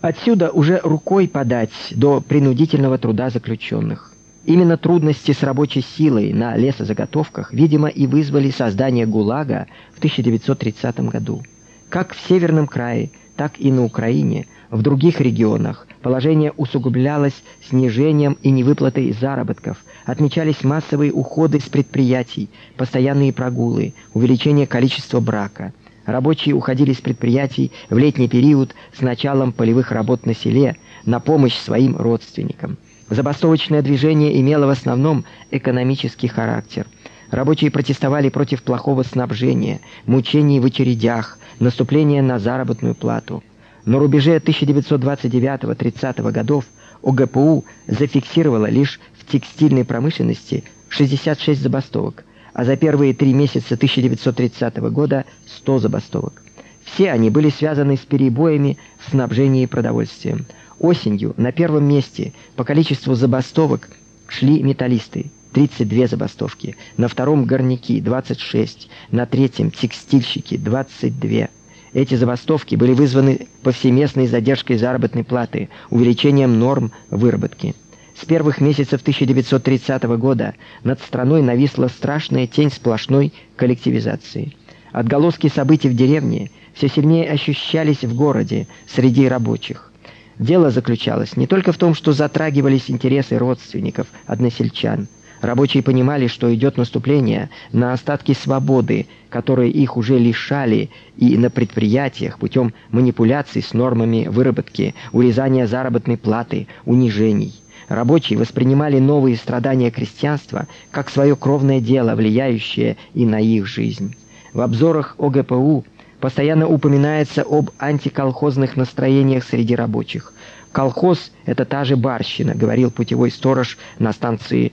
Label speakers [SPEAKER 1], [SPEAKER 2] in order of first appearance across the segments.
[SPEAKER 1] Отсюда уже рукой подать до принудительного труда заключенных. Именно трудности с рабочей силой на лесозаготовках, видимо, и вызвали создание ГУЛАГа в 1930 году. Как в Северном крае, так и на Украине, в других регионах положение усугублялось снижением и невыплатой заработков, отмечались массовые уходы с предприятий, постоянные прогулы, увеличение количества брака. Рабочие уходили с предприятий в летний период с началом полевых работ на селе на помощь своим родственникам. Забастовочное движение имело в основном экономический характер. Рабочие протестовали против плохого снабжения, мучений в очередях, наступления на заработную плату. На рубеже 1929-30 годов ОГПУ зафиксировала лишь в текстильной промышленности 66 забастовок, а за первые три месяца 1930 года 100 забастовок. Все они были связаны с перебоями в снабжении продовольствием. Осенью на первом месте по количеству забастовок шли металлисты 32 забастовки, на втором горняки 26, на третьем текстильщики 22. Эти забастовки были вызваны повсеместной задержкой заработной платы, увеличением норм выработки. С первых месяцев 1930 года над страной нависла страшная тень сплошной коллективизации. Отголоски событий в деревне все сильнее ощущались в городе среди рабочих. Дело заключалось не только в том, что затрагивались интересы родственников, односельчан. Рабочие понимали, что идет наступление на остатки свободы, которые их уже лишали и на предприятиях путем манипуляций с нормами выработки, урезания заработной платы, унижений. Рабочие воспринимали новые страдания крестьянства как свое кровное дело, влияющее и на их жизнь. В обзорах ОГПУ постоянно упоминается об антиколхозных настроениях среди рабочих. Колхоз это та же барщина, говорил путевой сторож на станции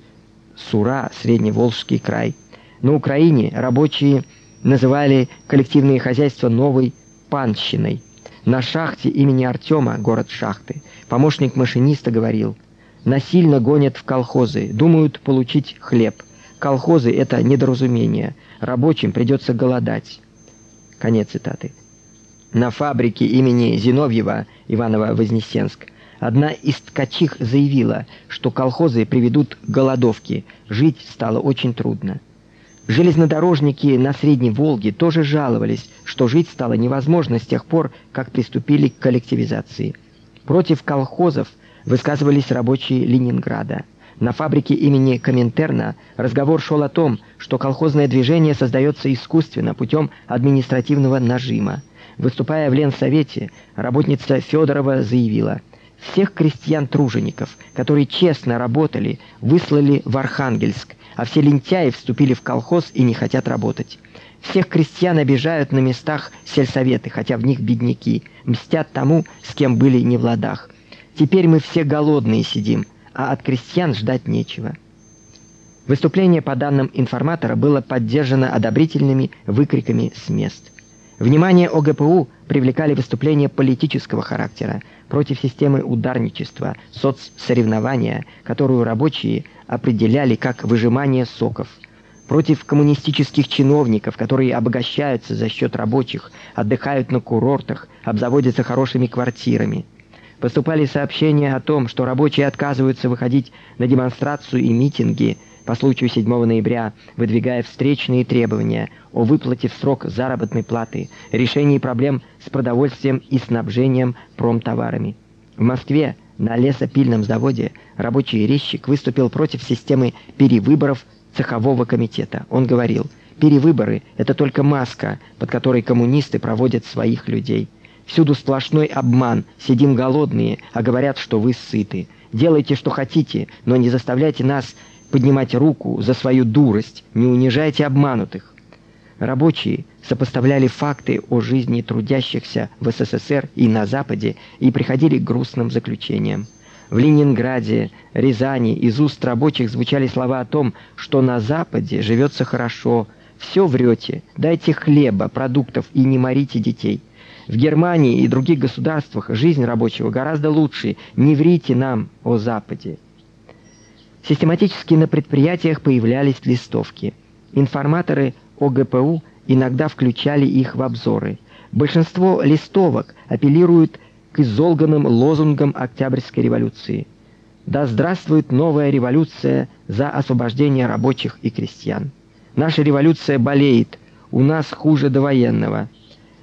[SPEAKER 1] Сура, Средневолжский край. На Украине рабочие называли коллективные хозяйства новой панщиной. На шахте имени Артема, город Шахты, помощник машиниста говорил: "Насильно гонят в колхозы, думают получить хлеб. Колхозы это недоразумение. Рабочим придется голодать". Конец цитаты. На фабрике имени Зиновьева Иваново-Вознесенск одна из ткачих заявила, что колхозы приведут к голодовке. Жить стало очень трудно. Железнодорожники на Средней Волге тоже жаловались, что жить стало невозможно с тех пор, как приступили к коллективизации. Против колхозов высказывались рабочие Ленинграда. На фабрике имени Коминтерна разговор шел о том, что колхозное движение создается искусственно путем административного нажима. Выступая в Ленсовете, работница Федорова заявила: "Всех крестьян-тружеников, которые честно работали, выслали в Архангельск, а все лентяи вступили в колхоз и не хотят работать. Всех крестьян обижают на местах сельсоветы, хотя в них бедняки, мстят тому, с кем были не в ладах. Теперь мы все голодные сидим, а от крестьян ждать нечего. Выступление по данным информатора было поддержано одобрительными выкриками с мест. Внимание ОГПУ привлекали выступления политического характера против системы ударничества, соцсоревнования, которую рабочие определяли как выжимание соков, против коммунистических чиновников, которые обогащаются за счет рабочих, отдыхают на курортах, обзаводятся хорошими квартирами. Поступали сообщения о том, что рабочие отказываются выходить на демонстрацию и митинги по случаю 7 ноября, выдвигая встречные требования о выплате в срок заработной платы, решении проблем с продовольствием и снабжением промтоварами. В Москве на лесопильном заводе рабочий резчик выступил против системы перевыборов цехового комитета. Он говорил: "Перевыборы это только маска, под которой коммунисты проводят своих людей". Всюду сплошной обман. Сидим голодные, а говорят, что вы сыты. Делайте, что хотите, но не заставляйте нас поднимать руку за свою дурость. Не унижайте обманутых. Рабочие сопоставляли факты о жизни трудящихся в СССР и на западе и приходили к грустным заключениям. В Ленинграде, Рязани из уст рабочих звучали слова о том, что на западе живется хорошо. Все врете. Дайте хлеба, продуктов и не морите детей. В Германии и других государствах жизнь рабочего гораздо лучше. Не врите нам о Западе. Систематически на предприятиях появлялись листовки. Информаторы ОГПУ иногда включали их в обзоры. Большинство листовок апеллируют к изолганным лозунгам Октябрьской революции. Да здравствует новая революция за освобождение рабочих и крестьян. Наша революция болеет, у нас хуже довоенного.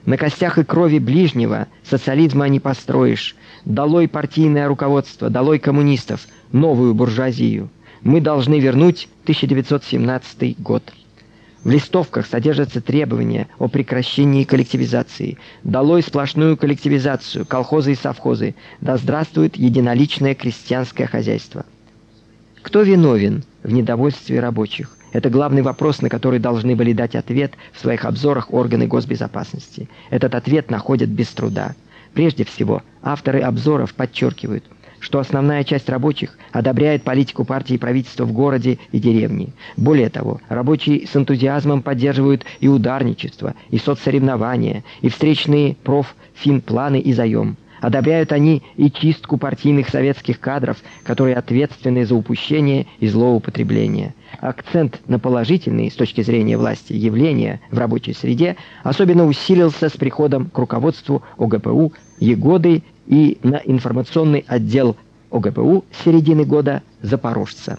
[SPEAKER 1] На костях и крови ближнего социализма не построишь. Долой партийное руководство, долой коммунистов, новую буржуазию. Мы должны вернуть 1917 год. В листовках содержатся требования о прекращении коллективизации. Долой сплошную коллективизацию, колхозы и совхозы. Да здравствует единоличное крестьянское хозяйство. Кто виновен в недовольстве рабочих? Это главный вопрос, на который должны были дать ответ в своих обзорах органы госбезопасности. Этот ответ находят без труда. Прежде всего, авторы обзоров подчеркивают, что основная часть рабочих одобряет политику партии и правительства в городе и деревне. Более того, рабочие с энтузиазмом поддерживают и ударничество, и соцсоревнования, и встречные профинпланы и заем. Одобряют они и чистку партийных советских кадров, которые ответственны за упущения и злоупотребления. Акцент на положительные с точки зрения власти явления в рабочей среде особенно усилился с приходом к руководству ОГПУ Егоды и на информационный отдел ОГПУ середины года Запорожца.